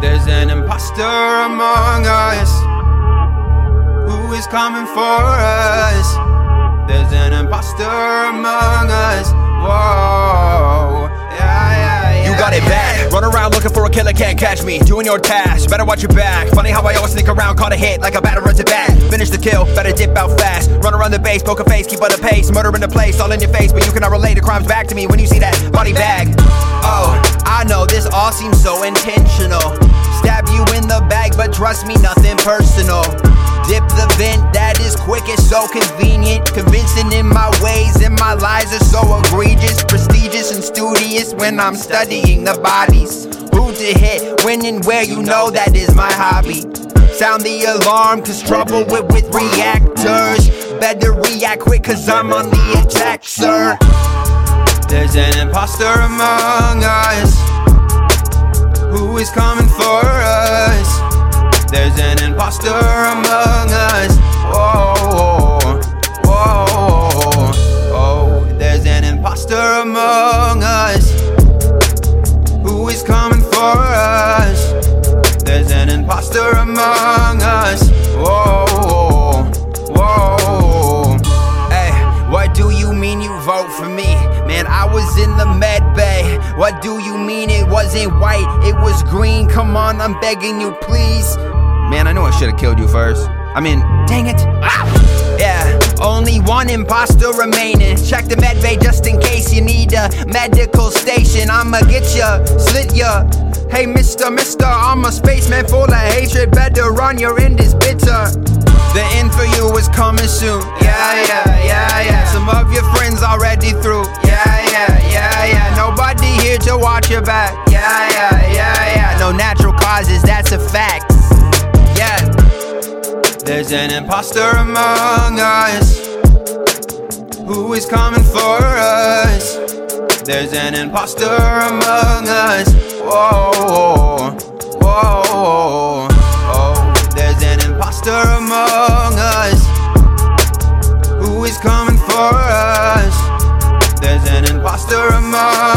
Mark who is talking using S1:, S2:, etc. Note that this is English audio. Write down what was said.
S1: There's an imposter among us who is coming for us. There's an imposter among us. Whoa, yeah, yeah, yeah.
S2: You got it bad. Run around looking for a killer, can't catch me. Doing your task, better watch your back. Funny how I always sneak around, caught a hit like a batter runs it back. Kill, better dip out fast. Run around the base, poke a face, keep on the pace. Murder in the place, all in your face, but you cannot relate the crimes back to me when you see that body bag. Oh, I know this all seems so intentional. Stab you in the back, but trust me, nothing personal. Dip the vent, that is quick and so convenient. Convincing in my ways, and my lies are so egregious. Prestigious and studious when I'm studying the bodies. Who to hit, when and where, you know that is my hobby. Sound the alarm, cause trouble with, with reactors. Better react quick, cause I'm on the attack, sir.
S1: There's an imposter among us who is coming for us. There's an imposter among us. Whoa, vote for me? Man, I was in the med bay. What do you mean it wasn't white? It was green. Come on, I'm begging you, please. Man, I know I should have killed you first. I mean, dang it. Ah! Yeah, only one imposter remaining. Check the med bay just in case you need a medical station. I'ma get ya, slit ya. Hey, Mister, Mister, I'm a spaceman full of hatred. Better run, your end is bitter. The end for you is coming soon. Yeah, out your back. Yeah, yeah, yeah, yeah. No natural causes, that's a fact. Yeah. There's an imposter among us who is coming for us. There's an imposter among us. Whoa, whoa, whoa. Oh, there's an imposter among us who is coming for us. There's an imposter among